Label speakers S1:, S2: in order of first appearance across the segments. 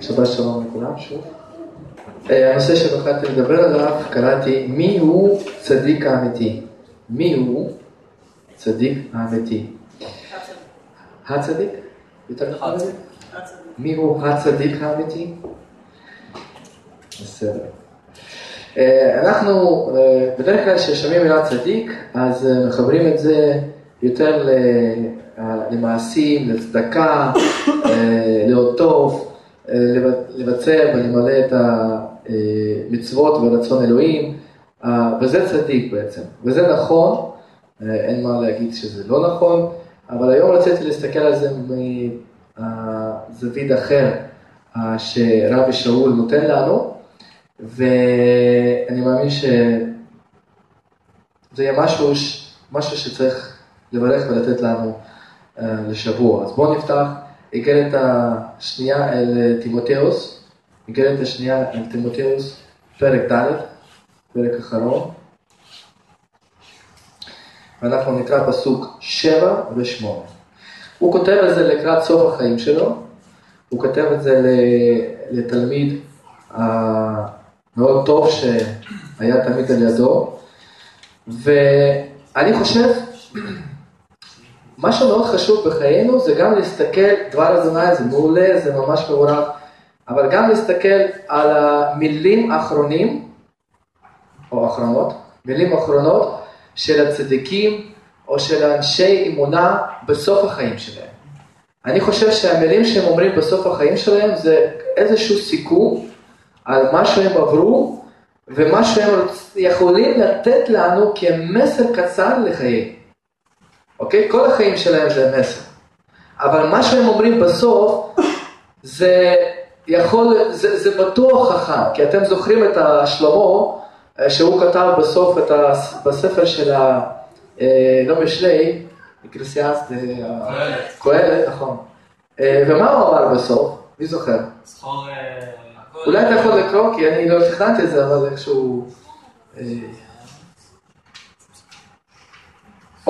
S1: שבת שלום לכולם שוב. אה, הנושא שבחרתי לדבר עליו, קראתי מי הוא צדיק האמיתי. מי הוא צדיק האמיתי. הצדיק? יותר נכון לזה? מי הוא הצדיק האמיתי? בסדר. אה, אנחנו אה, בדרך כלל כששומעים מילה צדיק, אז מחברים את זה יותר למעשים, לצדקה, להיות טוב. לבצע ולמלא את המצוות ורצון אלוהים, וזה צדיק בעצם, וזה נכון, אין מה להגיד שזה לא נכון, אבל היום רציתי להסתכל על זה מזווית אחר שרבי שאול נותן לנו, ואני מאמין שזה יהיה משהו, משהו שצריך לברך ולתת לנו לשבוע. אז בואו נפתח איגרת השנייה אל תימותאוס, איגרת השנייה אל תימותאוס, פרק ד', פרק אחרון. ואנחנו נקרא פסוק 7 ו-8. הוא כותב את זה לקראת סוף החיים שלו, הוא כותב את זה לתלמיד המאוד טוב שהיה תמיד על ידו, ואני חושב מה שמאוד חשוב בחיינו זה גם להסתכל, דבר אדוני זה מעולה, זה ממש מעורב, אבל גם להסתכל על המילים האחרונים, או אחרונות, מילים אחרונות של הצדיקים או של אנשי אמונה בסוף החיים שלהם. אני חושב שהמילים שהם אומרים בסוף החיים שלהם זה איזשהו סיכום על מה שהם עברו ומה שהם יכולים לתת לנו כמסר קצר לחיים. אוקיי? כל החיים שלהם זה מסר. אבל מה שהם אומרים בסוף, זה יכול, זה, זה בטוח חכם, כי אתם זוכרים את השלמה, אה, שהוא כתב בסוף את ה, בספר של ה... אה, לא משלי, אקרסיאסט, אה, קהלת, נכון. ומה הוא אמר בסוף? מי זוכר? אולי אתה יכול לקרוא, כי אני לא תכננתי את זה, אבל איכשהו...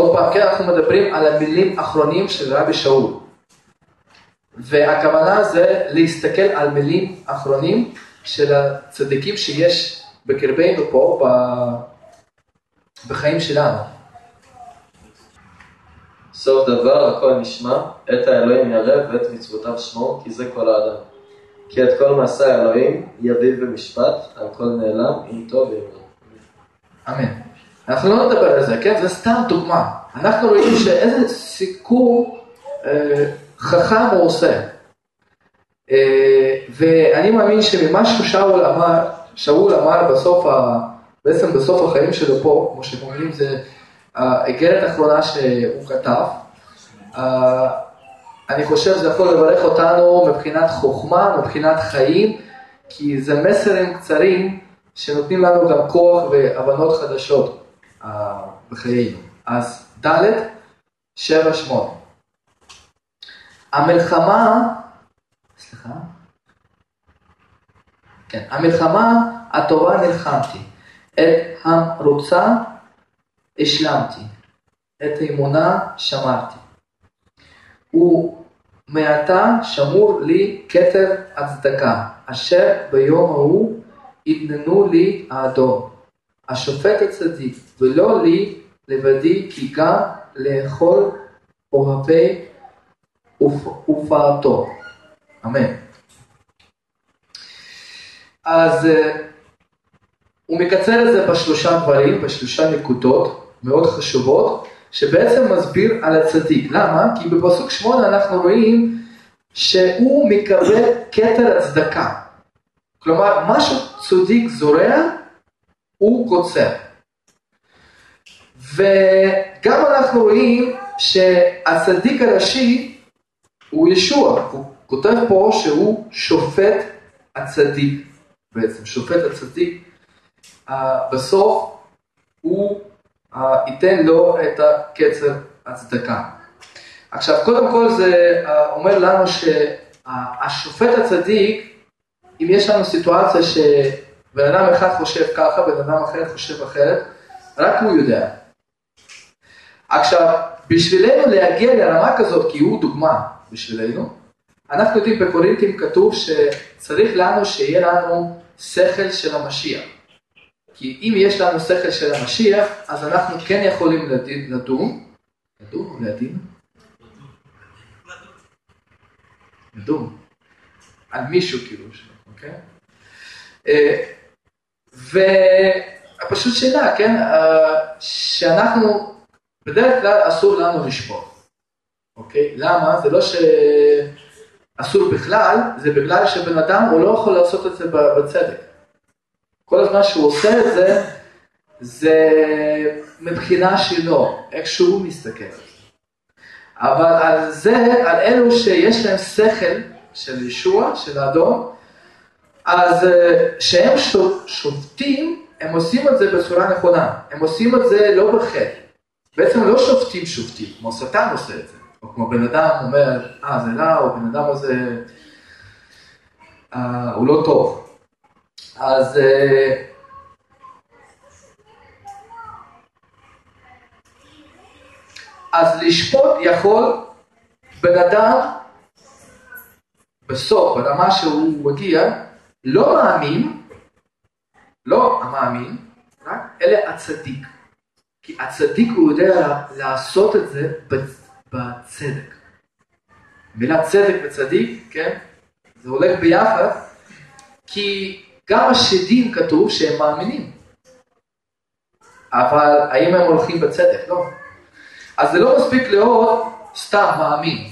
S1: עוד פעם, כן, אנחנו מדברים על המילים האחרונים של רבי שאול. והכוונה זה להסתכל על מילים אחרונים של הצדיקים שיש בקרבנו פה, בחיים שלנו.
S2: סוף דבר הכל נשמע, את האלוהים ירא ואת מצוותיו שמור, כי זה כל האדם. כי את כל מעשה האלוהים יביב במשפט, על כל נעלם, אם טוב ואם
S1: רע. אמן. אנחנו לא נדבר על זה, כן? זה סתם דוגמה. אנחנו רואים שאיזה סיכום אה, חכם הוא עושה. אה, ואני מאמין שממה ששאול אמר, שאול אמר בסוף, ה, בעצם בסוף החיים שלו פה, כמו שאתם אומרים, זה האיגרת האחרונה שהוא כתב. אה, אני חושב שזה יכול לברך אותנו מבחינת חוכמה, מבחינת חיים, כי זה מסרים קצרים שנותנים לנו גם כוח והבנות חדשות. בחיינו. אז ד', שבע, שמונה. המלחמה, סליחה, כן, המלחמה הטובה נלחמתי, את הרוצה השלמתי, את האמונה שמרתי. ומעתה שמור לי כתר הצדקה, אשר ביום ההוא יתננו לי האדום. השופט הצדיק, ולא לי לבדי, כי גם לאכול אוהבי ופעתו. אמן. אז אה, הוא מקצר את זה בשלושה דברים, בשלושה נקודות מאוד חשובות, שבעצם מסביר על הצדיק. למה? כי בפסוק שמונה אנחנו רואים שהוא מקבל כתר הצדקה. כלומר, מה שצדיק זורע, הוא קוצר. וגם אנחנו רואים שהצדיק הראשי הוא ישוע, הוא כותב פה שהוא שופט הצדיק, בעצם שופט הצדיק, uh, בסוף הוא uh, ייתן לו את הקצר הצדקה. עכשיו קודם כל זה uh, אומר לנו שהשופט הצדיק, אם יש לנו סיטואציה ש... בן אדם אחד חושב ככה, בן אדם אחר חושב אחרת, רק הוא יודע. עכשיו, בשבילנו להגיע לרמה כזאת, כי הוא דוגמה בשבילנו, אנחנו יודעים בקורינטים כתוב שצריך לנו שיהיה לנו שכל של המשיח. כי אם יש לנו שכל של המשיח, אז אנחנו כן יכולים לדון, לדון, לדון או לדין? לדון, על מישהו כאילו, אוקיי? אה, ופשוט שאלה, כן, אה, שאנחנו, בדרך כלל אסור לנו לשפוט, אוקיי? למה? זה לא שאסור בכלל, זה בגלל שבן אדם הוא לא יכול לעשות את זה בצדק. כל הזמן שהוא עושה את זה, זה מבחינה שלו, איך שהוא מסתכל. אבל על זה, על אלו שיש להם שכל של ישוע, של האדון, אז כשהם אה, שופטים, הם עושים את זה בצורה נכונה, הם עושים את זה לא בחטא. בעצם לא שופטים שופטים, כמו שטן עושה את זה, או כמו בן אדם אומר, אה זה רע, או בן אדם הזה, אה, הוא לא טוב. אז אה, אז לשפוט יכול בן אדם בסוף, ברמה שהוא מגיע, לא מאמין, לא המאמין, רק, אלא הצדיק. כי הצדיק הוא יודע לעשות את זה בצדק. מילה צדק וצדיק, כן, זה הולך ביחד, כי גם השדים כתוב שהם מאמינים. אבל האם הם הולכים בצדק? לא. אז זה לא מספיק להיות סתם מאמין.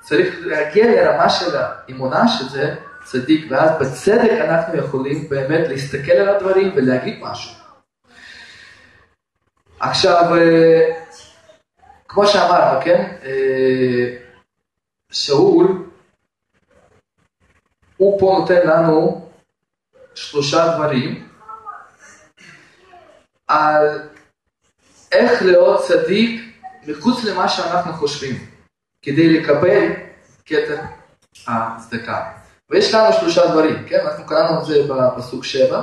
S1: צריך להגיע לרמה של האמונה שזה צדיק, ואז בצדק אנחנו יכולים באמת להסתכל על הדברים ולהגיד משהו. עכשיו, אה, כמו שאמרנו, כן, אה, שאול, הוא פה נותן לנו שלושה דברים על איך להיות צדיק מחוץ למה שאנחנו חושבים, כדי לקבל כתר הצדקה. ויש לנו שלושה דברים, כן? אנחנו קראנו את זה בפסוק שבע.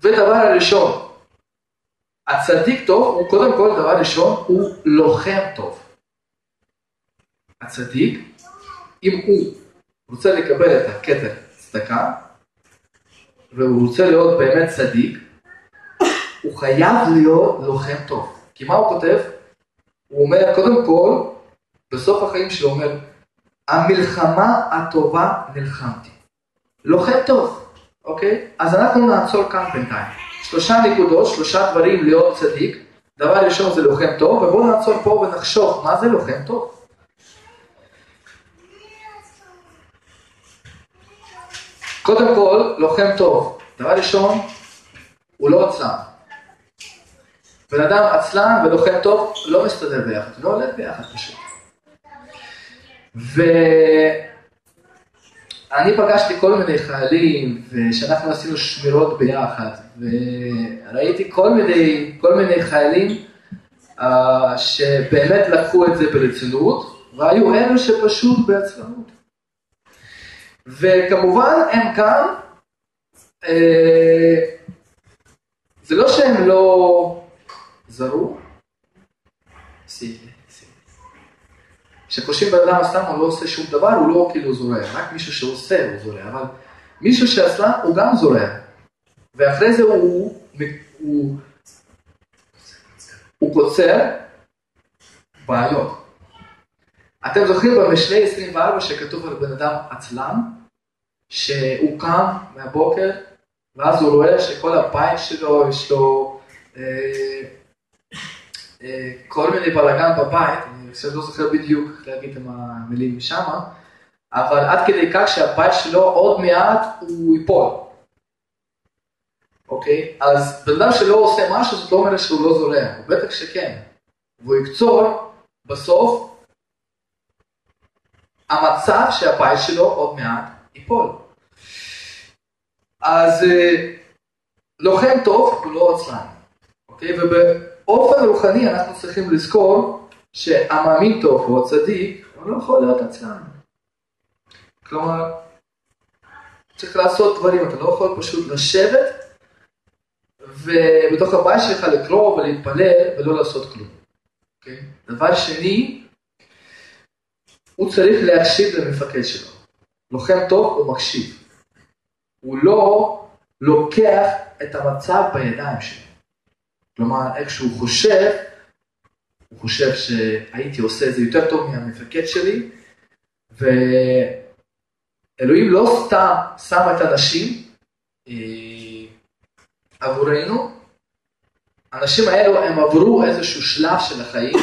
S1: ודבר הראשון, הצדיק טוב הוא קודם כל, דבר ראשון, הוא לוחם טוב. הצדיק, אם הוא רוצה לקבל את הכתר צדקה, והוא רוצה להיות באמת צדיק, הוא חייב להיות לוחם טוב. כי מה הוא כותב? הוא אומר, קודם כל, בסוף החיים שלו אומר, המלחמה הטובה נלחמתי. לוחם טוב, אוקיי? אז אנחנו נעצור כאן בינתיים. שלושה נקודות, שלושה דברים להיות צדיק. דבר ראשון זה לוחם טוב, ובואו נעצור פה ונחשוב מה זה לוחם טוב. קודם כל, לוחם טוב. דבר ראשון, הוא לא עצלן. בן אדם עצלן ולוחם טוב לא מסתדר ביחד, לא הולך ביחד פשוט. ואני פגשתי כל מיני חיילים, ושאנחנו עשינו שמירות ביחד, וראיתי כל מיני, כל מיני חיילים uh, שבאמת לקחו את זה ברצינות, והיו אלו שפשוט בעצלנות. וכמובן הם כאן, uh, זה לא שהם לא זרו, סיגי. כשחושבים בן אדם סתם הוא לא עושה שום דבר, הוא לא כאילו זורע, רק מישהו שעושה הוא זורע, אבל מישהו שעשה הוא גם זורע. ואחרי זה הוא, הוא, הוא קוצר בעיות. אתם זוכרים במשלי 24 שכתוב על בן אדם עצלן, שהוא קם מהבוקר, ואז הוא רואה שכל הבית שלו יש לו אה, אה, כל מיני בלאגן בבית, אני לא זוכר בדיוק להגיד את המילים משם, אבל עד כדי כך שהבית שלו עוד מעט הוא ייפול. אוקיי? אז בן אדם שלא עושה משהו זאת לא אומרת שהוא לא זורע, הוא בטח שכן. והוא יקצור בסוף המצב שהבית שלו עוד מעט ייפול. אז אה, לוחם טוב הוא לא עצלן, אוקיי? ובאופן רוחני אנחנו צריכים לזכור שהמאמין טוב או הצדיק, הוא לא יכול להיות עצלן. כלומר, צריך לעשות דברים, אתה לא יכול פשוט לשבת ובתוך הבית שלך לקרוא ולהתפלל ולא לעשות כלום. Okay? אוקיי? דבר שני, הוא צריך להקשיב למפקד שלו. לוחם טוב הוא מקשיב. הוא לא לוקח את המצב בידיים שלו. כלומר, איך שהוא חושב, הוא חושב שהייתי עושה את זה יותר טוב מהמפקד שלי, ואלוהים לא סתם שם את הנשים אה, עבורנו, האנשים האלו הם עברו איזשהו שלב של החיים,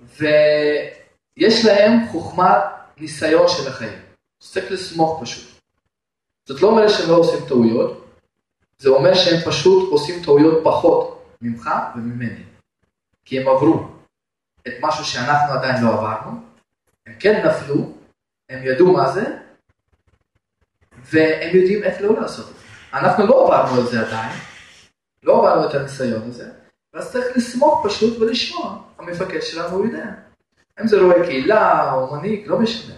S1: ויש להם חוכמה, ניסיון של החיים. צריך לסמוך פשוט. זאת לא אומרת שהם לא עושים טעויות, זה אומר שהם פשוט עושים טעויות פחות ממך וממני. כי הם עברו את משהו שאנחנו עדיין לא עברנו, הם כן נפלו, הם ידעו מה זה, והם יודעים איך לא לעשות את זה. אנחנו לא עברנו את זה עדיין, לא עברנו את הניסיון הזה, ואז צריך לסמוך פשוט ולשמוע, המפקד שלנו הוא יודע. אם זה רואה קהילה או מנהיג, לא משנה.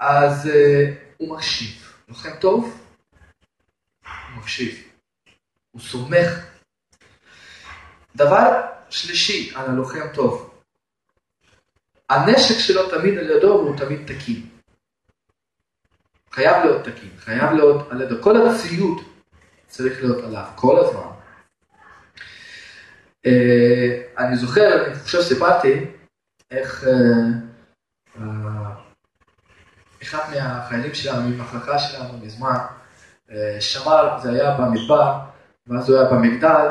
S1: אז uh, הוא מקשיב. לוחם טוב, הוא מקשיב. הוא סומך. דבר שלישי על הלוחם טוב, הנשק שלו תמיד על ידו והוא תמיד תקין. חייב להיות תקין, חייב להיות על ידו. כל הציוד צריך להיות עליו כל הזמן. Uh, אני זוכר, אני חושב שסיפרתי, איך uh, uh, אחד מהחיילים שלנו, ממחלקה שלנו מזמן, שמר, זה היה במדבר, ואז הוא היה במגדל,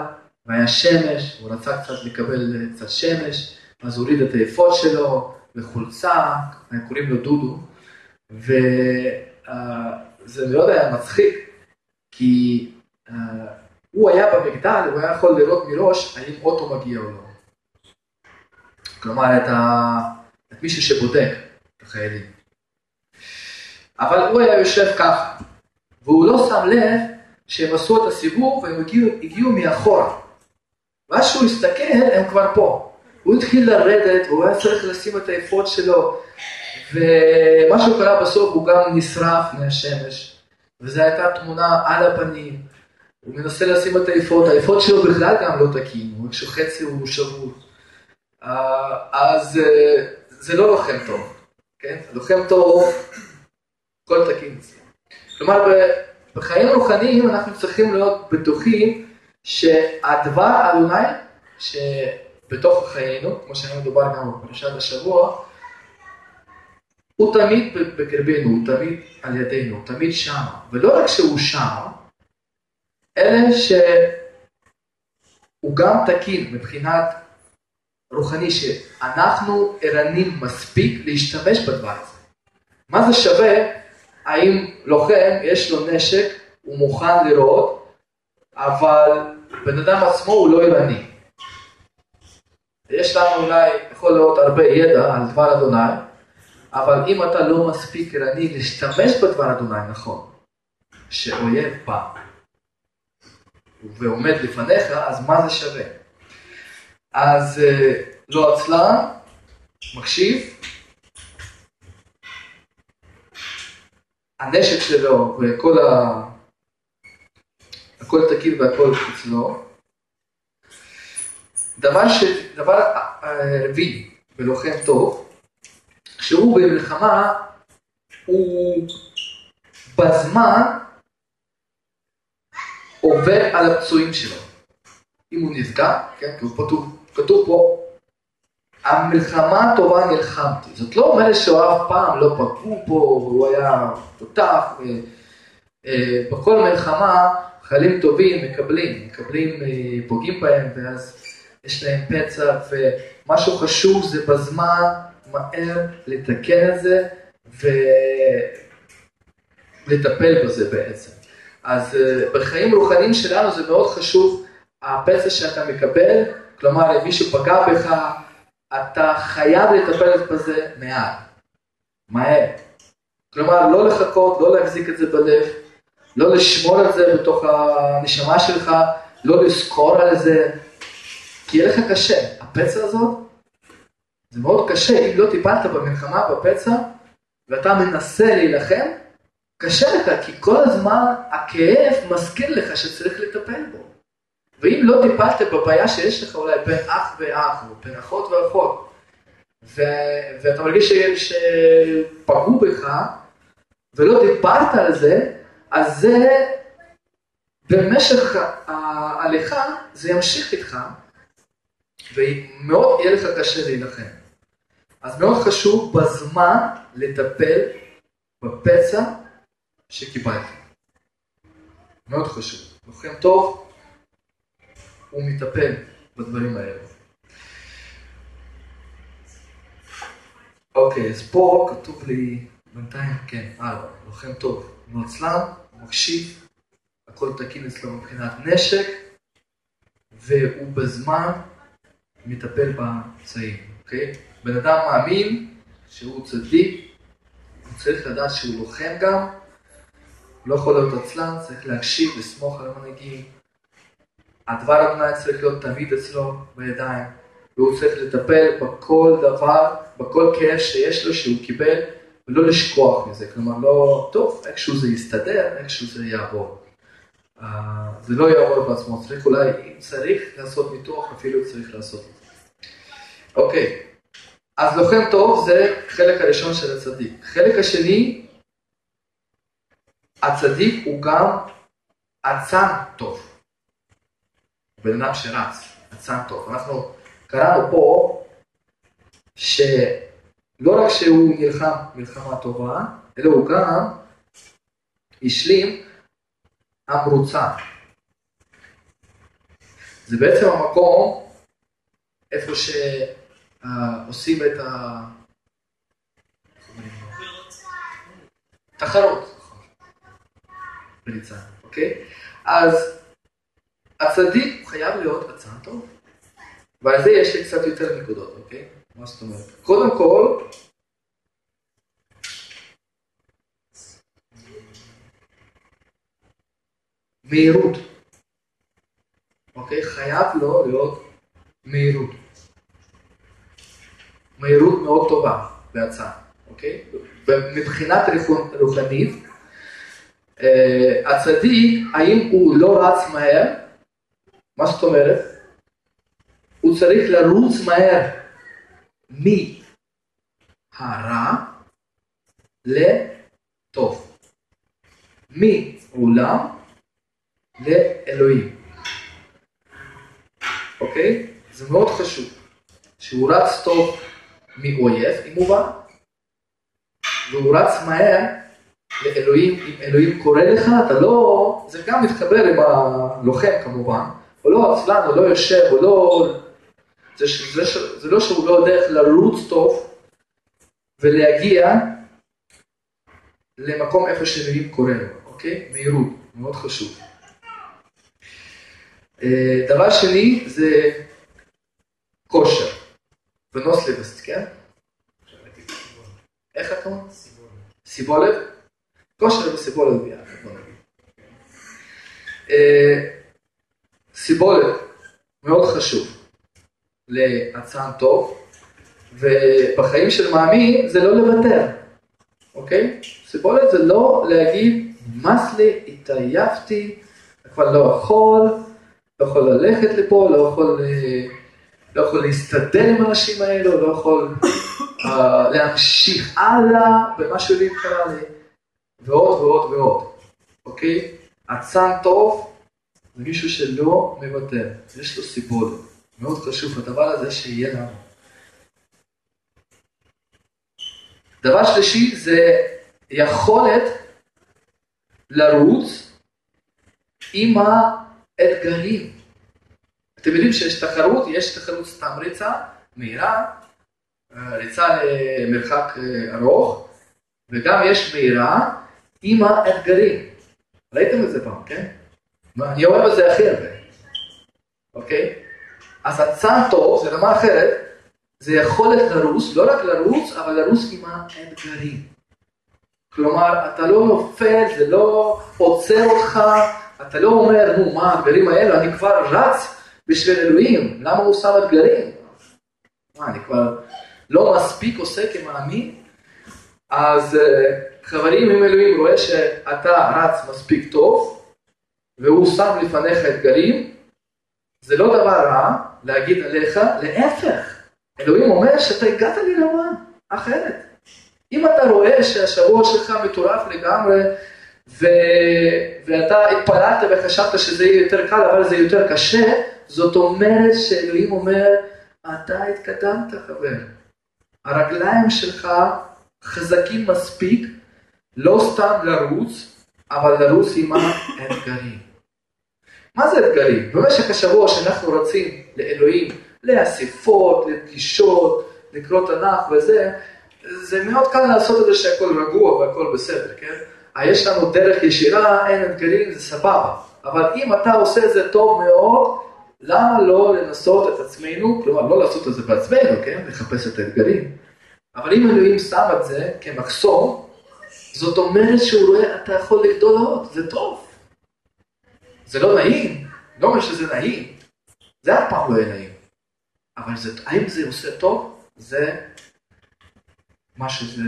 S1: והיה שמש, הוא רצה קצת לקבל קצת שמש, אז הוא הוריד את האפוד שלו, וחולצה, קוראים לו דודו, וזה מאוד היה מצחיק, כי הוא היה במגדל, הוא היה יכול לראות מראש האם אוטו מגיע או לא. כלומר, את, ה... את מישהו שבודק את החיילים. אבל הוא היה יושב ככה, והוא לא שם לב שהם עשו את הסיבוב והם הגיעו, הגיעו מאחורה. ואז שהוא הסתכל, הם כבר פה. הוא התחיל לרדת, והוא היה צריך לשים את האפוד שלו, ומה שקרה בסוף הוא גם נשרף מהשמש, וזו הייתה תמונה על הפנים. הוא מנסה לשים את האפוד, האפוד שלו בכלל גם לא תקין, הוא איכשהו חצי הוא שבור. אה, אז אה, זה לא לוחם טוב, כן? לוחם טוב, הכל תקין. כלומר, בחיים רוחניים אנחנו צריכים להיות בטוחים שהדבר אדוני, שבתוך חיינו, כמו שהיה מדובר גם בפרשת השבוע, הוא תמיד בקרבנו, הוא תמיד על ידינו, הוא תמיד שם, ולא רק שהוא שם, אלא שהוא גם תקין מבחינת רוחני, שאנחנו ערנים מספיק להשתמש בדבר הזה. מה זה שווה האם לוחם יש לו נשק, הוא מוכן לראות, אבל בן אדם עצמו הוא לא ערני. יש לנו אולי, יכול להיות הרבה ידע על דבר אדוני, אבל אם אתה לא מספיק ערני להשתמש בדבר אדוני נכון, שאויב בא ועומד לפניך, אז מה זה שווה? אז אה, לא עצלן, מקשיב, הנשק שלו וכל ה... הכל תקין והכל אצלו. דבר, ש... דבר רביעי בלוחם טוב, שהוא במלחמה, הוא בזמן עובר על הפצועים שלו. אם הוא נפגע, כן, כי הוא כתוב, כתוב פה, המלחמה הטובה נלחמתי. זאת לא אומרת שהוא אף פעם לא פגעו פה, והוא היה תותח. אה, בכל מלחמה חיילים טובים מקבלים, מקבלים, אה, פוגעים בהם, ואז יש להם פצע, ומשהו חשוב זה בזמן מהר לתקן את זה ולטפל בזה בעצם. אז אה, בחיים רוחניים שלנו זה מאוד חשוב, הפצע שאתה מקבל, כלומר אם מישהו פגע בך, אתה חייב לטפל בזה מעט, מהר. כלומר, לא לחכות, לא להחזיק את זה בלב, לא לשמור על זה בתוך הנשמה שלך, לא לזכור על זה, כי יהיה לך קשה. הפצע הזאת, זה מאוד קשה, אם לא טיפלת במלחמה בפצע, ואתה מנסה להילחם, קשה לך, כי כל הזמן הכאב מזכיר לך שצריך לטפל בו. ואם לא טיפלת בבעיה שיש לך אולי בין אח ואח, או בין אחות ואחות, ו- ואתה מרגיש שפגעו בך, ולא דיברת על זה, אז זה במשך ההליכה, זה ימשיך איתך, ומאוד יהיה לך קשה להילחם. אז מאוד חשוב בזמן לטפל בפצע שקיבלת. מאוד חשוב. לוחם טוב, הוא מטפל בדברים האלה. אוקיי, אז פה כתוב לי בינתיים, כן, הלאה, לוחם טוב, מועצלן, מקשיב, הכל תקין אצלו מבחינת נשק, והוא בזמן מטפל בפצעים, אוקיי? בן אדם מאמין שהוא צדיק, הוא צריך לדעת שהוא לוחם גם, לא יכול להיות עצלן, צריך להקשיב, לסמוך על המנהיגים. הדבר אדוני צריך להיות תמיד אצלו בידיים, והוא צריך לטפל בכל דבר, בכל כאב שיש לו, שהוא קיבל, ולא לשכוח מזה. כלומר, לא, טוב, איכשהו זה יסתדר, איכשהו זה יעבור. Uh, זה לא יעבור בעצמו, צריך אולי, אם צריך לעשות ניתוח, אפילו צריך לעשות את זה. אוקיי, אז לוחם טוב זה חלק הראשון של הצדיק. חלק השני, הצדיק הוא גם אצן טוב. בן אדם שרץ, אצן טוב. אנחנו קראנו פה שלא רק שהוא נלחם מלחמה טובה, אלא הוא גם השלים המרוצה. זה בעצם המקום איפה שעושים את ה... תחרות. ריצה, אוקיי? אז הצדיק חייב להיות אצן טוב. ועל זה יש לי קצת יותר נקודות, אוקיי? מה זאת אומרת? קודם כל, מהירות, אוקיי? חייב לו להיות מהירות. מהירות מאוד טובה בהצעה, אוקיי? מבחינת רוחנית, אה, הצדיק, האם הוא לא רץ מהר? מה זאת אומרת? הוא צריך לרוץ מהר מהרע לטוב. מעולם לאלוהים. אוקיי? זה מאוד חשוב. שהוא רץ טוב מאויב, אם הוא בא, והוא רץ מהר לאלוהים, אם אלוהים קורא לך, אתה לא, זה גם מתחבר עם הלוחם כמובן, הוא לא עצלן, הוא לא יושב, הוא לא, זה, זה, זה, לא שהוא לא יודע איך לרוץ טוב ולהגיע למקום איפה קורא לו, אוקיי? מהירות, מאוד חשוב. אה, דבר שני זה כושר, ונוסלבסט, כן? איך אתה אומר? סיבולת. כושר וסיבולת ביחד, בוא נגיד. אה, סיבולת, מאוד חשוב לאצן טוב, ובחיים של מאמין זה לא לוותר, אוקיי? סיבולת זה לא להגיד, נמאס לי, התעייפתי, כבר לא יכול, לא יכול ללכת לפה, לא יכול, אה, לא יכול להסתדר עם האנשים האלו, לא יכול uh, להמשיך הלאה במה שאלוהים קרה לי, ועוד ועוד ועוד, אוקיי? אצן טוב זה מישהו שלא מוותר, יש לו סיבולת. מאוד חשוב הדבר הזה שיהיה לנו. דבר שלישי זה יכולת לרוץ עם האתגרים. אתם יודעים שיש תחרות, יש תחרות סתם ריצה מהירה, ריצה למרחק ארוך, וגם יש מהירה עם האתגרים. ראיתם את זה פעם, כן? אני אוהב את זה הכי הרבה, אוקיי? אז הצעד טוב זה רמה אחרת, זה יכולת לרוץ, לא רק לרוץ, אבל לרוץ עם האתגרים. כלומר, אתה לא נופל, זה לא עוצר אותך, אתה לא אומר, נו, מה האתגרים האלה, אני כבר רץ בשביל אלוהים, למה הוא שם אתגרים? מה, אני כבר לא מספיק עושה כמאמין? אז אה, חברים, אם אלוהים רואה שאתה רץ מספיק טוב, והוא שם לפניך אתגרים, זה לא דבר רע להגיד עליך, להפך, אלוהים אומר שאתה הגעת לרמה אחרת. אם אתה רואה שהשבוע שלך מטורף לגמרי, ו... ואתה התפללת וחשבת שזה יהיה יותר קל, אבל זה יותר קשה, זאת אומרת שאלוהים אומר, אתה התקדמת חבר. הרגליים שלך חזקים מספיק, לא סתם לרוץ, אבל לרוץ עם האתגרים. מה זה אתגרים? במשך השבוע שאנחנו רצים לאלוהים, לאספות, לפגישות, לקרוא תנ"ך וזה, זה מאוד קל לעשות את זה שהכל רגוע והכל בסדר, כן? יש לנו דרך ישירה, אין אתגרים, זה סבבה. אבל אם אתה עושה את זה טוב מאוד, למה לא לנסות את עצמנו, כלומר לא לעשות את זה בעצמנו, כן? לחפש את האתגרים. אבל אם אלוהים שם את זה כמחסום, זאת אומרת שהוא רואה, אתה יכול לגדול עוד, זה טוב. זה לא נעים, לא אומר שזה נעים, זה אף פעם לא יהיה נעים. אבל זה, האם זה עושה טוב? זה מה שזה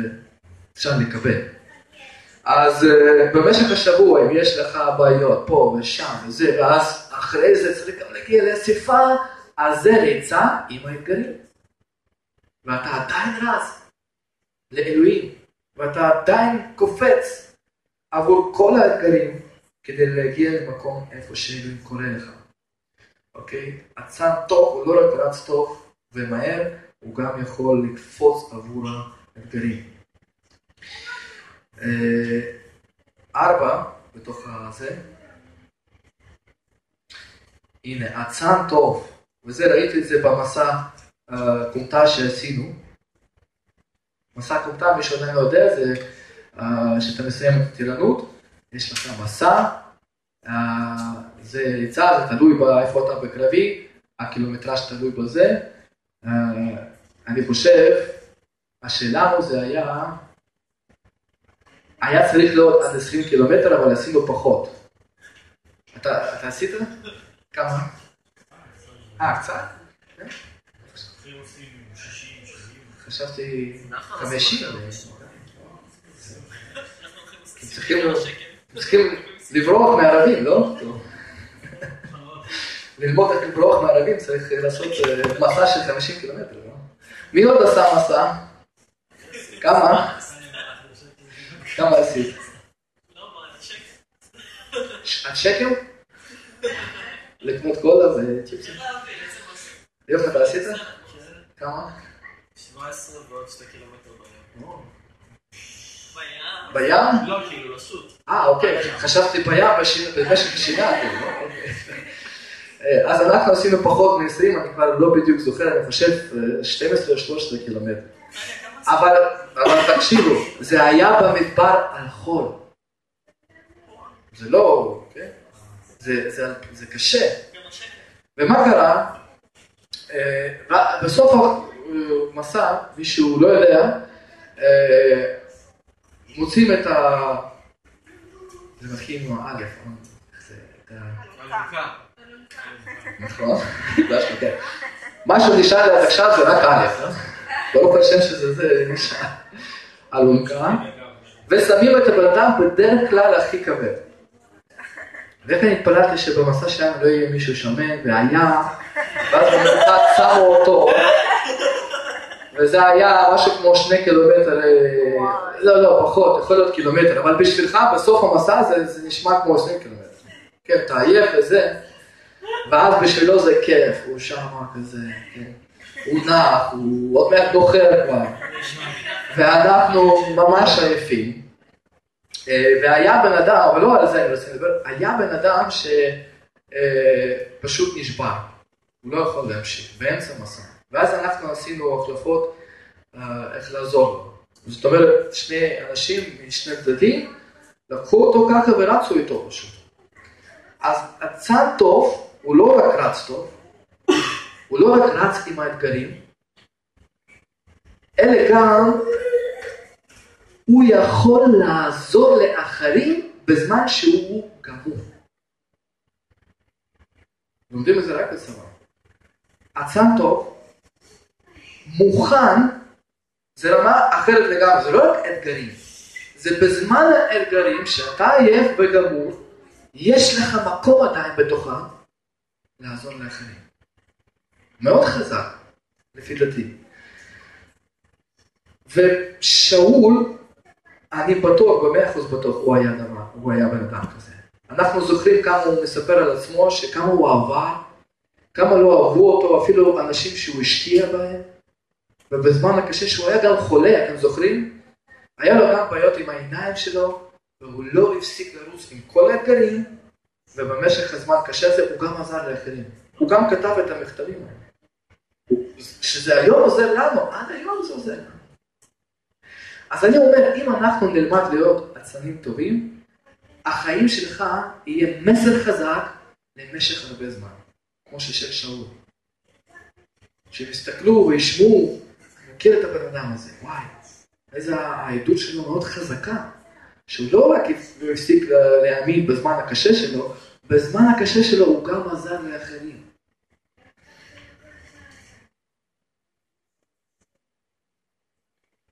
S1: אפשר לקבל. אז uh, במשך השבוע, אם יש לך בעיות פה ושם וזה, ואז אחרי זה צריך גם להגיע לאספה, אז זה ריצה עם האתגרים. ואתה עדיין רץ לאלוהים, ואתה עדיין קופץ עבור כל האתגרים כדי להגיע למקום איפה שאלוהים קורא לך. אוקיי? אצן טוב הוא לא רק רץ טוב ומהר, הוא גם יכול לקפוץ עבור האתגרים. אה, ארבע, בתוך הזה, הנה, אצן טוב, וזה ראיתי את זה במסע כומתה שעשינו. מסע כומתה, מי שעדיין לא יודע, זה אה, שאתה מסיים את הטירנות, יש לך מסע, אה, זה ריצה, זה תלוי באיפה אתה בקרבי, הקילומטראז' תלוי בזה. אני חושב, השלנו זה היה היה צריך להיות עד 20 קילומטר, אבל עשינו פחות. אתה, אתה עשית? כמה? אה, קצת? כן. חשבתי 50. צריכים לברוח מערבים, לא? ללמוד איך לברוח מערבים צריך לעשות אה, מסע של 50 קילומטר, לא? מי עוד עשה מסע? כמה? כמה עשית? עד שקל? לקנות קולה וצ'יפסים? יופי, אתה עשית? כמה?
S3: 17 ועוד 2 קילומטר בים.
S1: בים?
S3: לא, כאילו, לשוט.
S1: אה, אוקיי, חשבתי בים במשך השינה. כאילו, לא? אה, אז אנחנו עשינו פחות מ-20, אני כבר לא בדיוק זוכר, אני חושב 12 או 13 קילומטר. אבל, אבל תקשיבו, זה היה במדבר על חול. זה לא, כן? זה, זה, זה קשה. ומה קרה? אה, בסוף המסע, מי שהוא לא יודע, אה, מוצאים את ה... זה מתחיל עם האלף, אה? נכון, מה שנשאר לי עד עכשיו זה רק א', ברוך השם שזה זה נשאר. אלונקה, ושמים את הבן אדם בדרך כלל הכי כבד. ואיך אני התפללתי שבמסע שלנו לא יהיה מישהו שמן, והיה, ואז במרחק שמו אותו, וזה היה משהו כמו שני קילומטר, לא, לא, פחות, יכול להיות קילומטר, אבל בשבילך בסוף המסע זה, זה נשמע כמו עשרים קילומטר. כן, אתה עייף וזה, ואז בשבילו זה כיף, הוא שמה כזה, כן. הוא נח, הוא עוד מעט דוחר כבר, ואנחנו ממש עייפים. אה, והיה בן אדם, אבל לא על זה אני רוצה לדבר, היה בן אדם שפשוט אה, נשבר, הוא לא יכול להמשיך, באמצע מסע. ואז אנחנו עשינו החלפות אה, איך לעזור לו. זאת אומרת, שני אנשים משני צדדים, לקחו אותו ככה ורצו איתו פשוט. אז הצד טוב, הוא לא רק רץ טוב, הוא לא רק רץ עם האתגרים, אלא גם הוא יכול לעזור לאחרים בזמן שהוא גמור. לומדים את זה רק בצבא. עצם טוב, מוכן, זה רמה אחרת לגמרי, זה לא רק אתגרים, זה בזמן האתגרים שאתה עייף וגמור, יש לך מקום עדיין בתוכה לעזור לאחרים. מאוד חזק, לפי דעתי. ושאול, אני בטוח, במאה אחוז בטוח, הוא היה דבר, הוא היה בן אדם כזה. אנחנו זוכרים כמה הוא מספר על עצמו, שכמה הוא עבר, כמה לא אהבו אותו, אפילו אנשים שהוא השקיע בהם, ובזמן הקשה שהוא היה גם חולה, אתם זוכרים? היה לו גם בעיות עם העיניים שלו, והוא לא הפסיק לרוץ עם כל האתגרים, ובמשך הזמן קשה הזה הוא גם עזר לאחרים. הוא גם כתב את המכתבים האלה. שזה היום עוזר לנו, עד היום זה עוזר לנו. אז אני אומר, אם אנחנו נלמד להיות אצנים טובים, החיים שלך יהיה מסר חזק למשך הרבה זמן, כמו ששל שאול. שהם יסתכלו וישמעו, מכיר את הבן אדם הזה, וואי, איזה העדות שלו מאוד חזקה, שהוא לא רק הפסיק להאמין בזמן הקשה שלו, בזמן הקשה שלו הוא גם עזר לאחרים.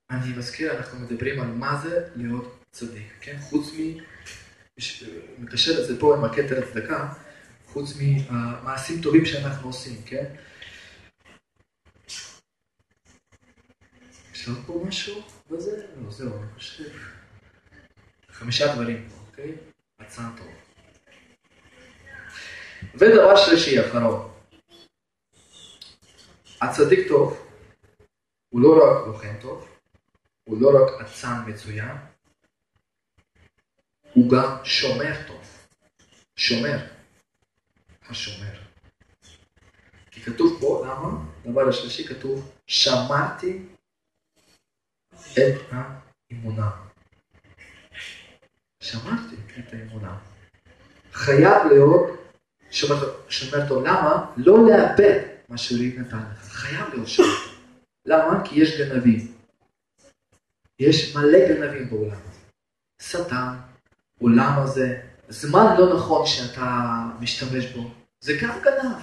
S1: אני מזכיר, אנחנו מדברים על מה זה להיות צדיק, כן? חוץ מ... מקשר את זה פה עם הכתר הצדקה, חוץ ממעשים טובים שאנחנו עושים, כן? יש עוד פה משהו בזה? לא, זהו, אני חושב. חמישה דברים פה, אוקיי? הצעה טוב. ודבר שלישי, אחרון. הצדיק טוב, הוא לא רק לוחם טוב, הוא לא רק אצן מצוין, הוא גם שומר טוב. שומר. השומר. כי כתוב פה, למה? דבר השלישי כתוב, שמרתי את האמונה. שמרתי את האמונה. חייב להיות שומר, שומר. למה? לא לאבד מה שאלוהים נתן לך. חייב להיות טוב. למה? כי יש גנבים. יש מלא גנבים בעולם הזה. שטן, עולם הזה, זמן לא נכון שאתה משתמש בו, זה גם גנב.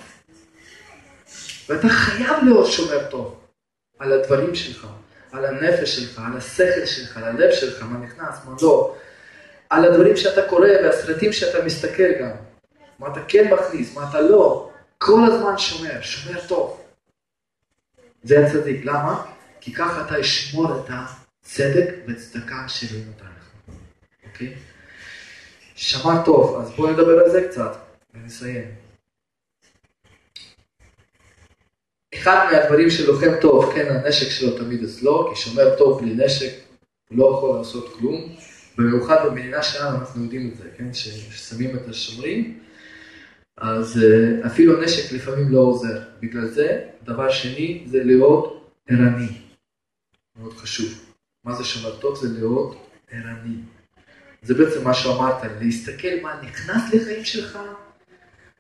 S1: ואתה חייב להיות שומר טוב על הדברים שלך, על הנפש שלך, על השכל שלך, על הלב שלך, מה נכנס, מה לא, על הדברים שאתה קורא והסרטים שאתה מסתכל גם, מה אתה כן מכניס, מה אתה לא, כל הזמן שומר, שומר טוב. זה הצדיק, למה? כי ככה אתה ישמור את הצדק וצדקה שאלוהים נותן לך, אוקיי? שמע טוב, אז בואו נדבר על זה קצת ונסיים. אחד מהדברים של לוחם טוב, כן, הנשק שלו תמיד אצלו, כי שומר טוב בלי נשק, הוא לא יכול לעשות כלום. במיוחד במדינה שלנו אנחנו יודעים את זה, כן, ששמים את השומרים, אז אה, אפילו נשק לפעמים לא עוזר. בגלל זה, דבר שני, זה להיות ערני. מאוד חשוב. מה זה שומר טוב? זה להיות ערני. זה בעצם מה שאמרת, להסתכל מה נכנס לחיים שלך,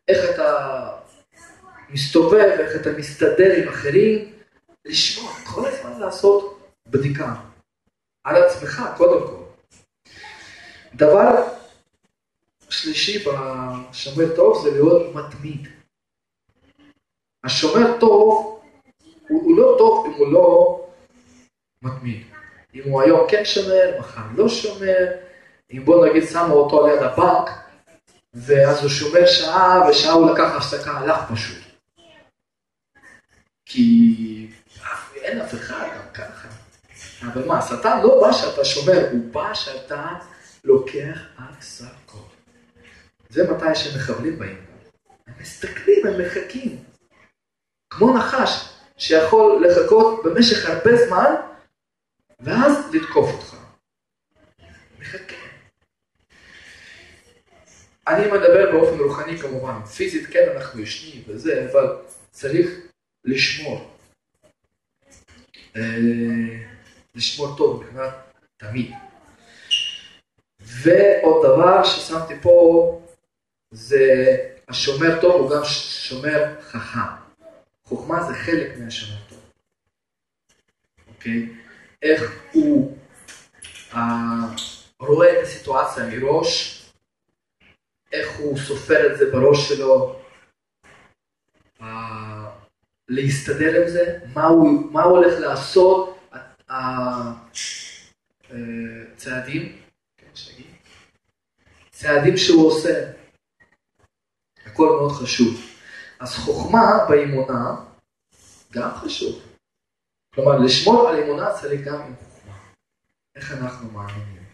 S1: איך אתה מסתובב, איך אתה מסתדר עם אחרים, לשמוע, כל הזמן לעשות בדיקה על עצמך, קודם כל. דבר שלישי בשומר טוב זה להיות מתמיד. השומר טוב, הוא, הוא לא טוב אם הוא לא מתמיד. אם הוא היום כן שומר, מחר לא שומר, אם בוא נגיד שמו אותו ליד הבנק, ואז הוא שומר שעה, ושעה הוא לקח הפסקה, הלך פשוט. כי אין אף אחד גם ככה. אבל מה, השטן לא בא שאתה שומר, הוא בא שאתה לוקח הפסקות. זה מתי שמחבלים באים. הם מסתכלים, הם מחכים. כמו נחש, שיכול לחכות במשך הרבה זמן, ואז לתקוף אותך. מחכה. אני מדבר באופן רוחני כמובן, פיזית כן אנחנו ישנים וזה, אבל צריך לשמור. אה, לשמור טוב מבחינת תמיד. ועוד דבר ששמתי פה, זה השומר טוב הוא גם שומר חכם. חוכמה זה חלק מהשומר טוב. אוקיי? איך הוא uh, רואה את הסיטואציה מראש, איך הוא סופר את זה בראש שלו, להסתדר עם זה, מה הוא, מה הוא הולך לעשות, הצעדים, כן, צעדים שהוא עושה, הכל מאוד חשוב. אז חוכמה באמונה גם חשוב. כלומר, לשמור על אמונה צריך גם עם חוכמה. איך אנחנו מאמינים.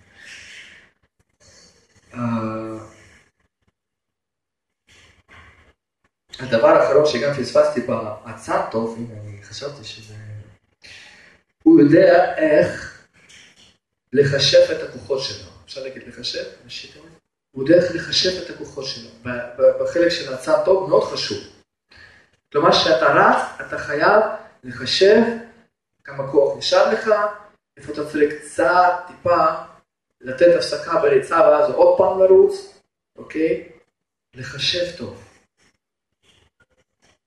S1: הדבר האחרון שגם פספסתי בהצעה טוב, הנה אני חשבתי שזה... הוא יודע איך לחשב את הכוחות שלו. אפשר להגיד לחשב? הוא יודע איך לחשב את הכוחות שלו. בחלק של הצעה טוב מאוד חשוב. כלומר, כשאתה רץ, אתה חייב לחשב כמה כוח נשאר לך, איפה אתה צריך קצת, טיפה, לתת הפסקה בריצה ואז עוד פעם לרוץ, אוקיי? לחשב טוב.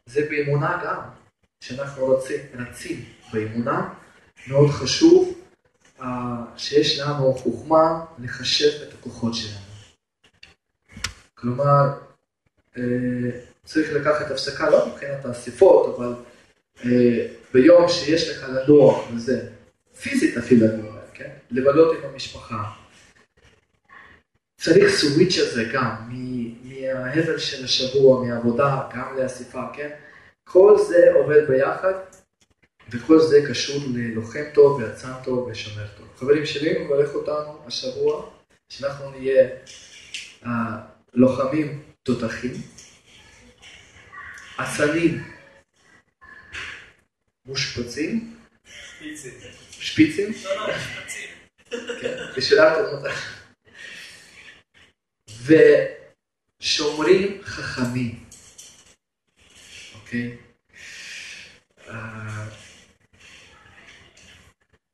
S1: זה באמונה גם, כשאנחנו רוצים, רצים באמונה, מאוד חשוב uh, שיש לנו חוכמה לחשב את הכוחות שלנו. כלומר, uh, צריך לקחת הפסקה לא מבחינת האספות, אבל uh, ביום שיש לך לנוח וזה, פיזית אפילו כן? לבלות עם המשפחה. צריך סוויץ' הזה גם, מההבל של השבוע, מהעבודה, גם לאספה, כן? כל זה עובד ביחד, וכל זה קשור ללוחם טוב, ויצן טוב ושומר טוב. חברים שלי, מברך אותנו השבוע, שאנחנו נהיה uh, לוחמים תותחים, אצנים מושפצים,
S3: שפיצים.
S1: שפיצים,
S3: לא, לא, שפצים.
S1: כן, בשאלה טובה. ושומרים חכמים, אוקיי? אה,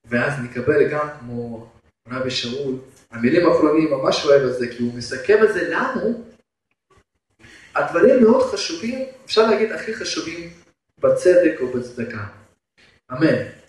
S1: ואז נקבל גם כמו רבי שאול, המילים האחרונים ממש אוהב את זה, כי הוא מסכם את זה לנו, הדברים מאוד חשובים, אפשר להגיד הכי חשובים בצדק או בצדקה. אמן.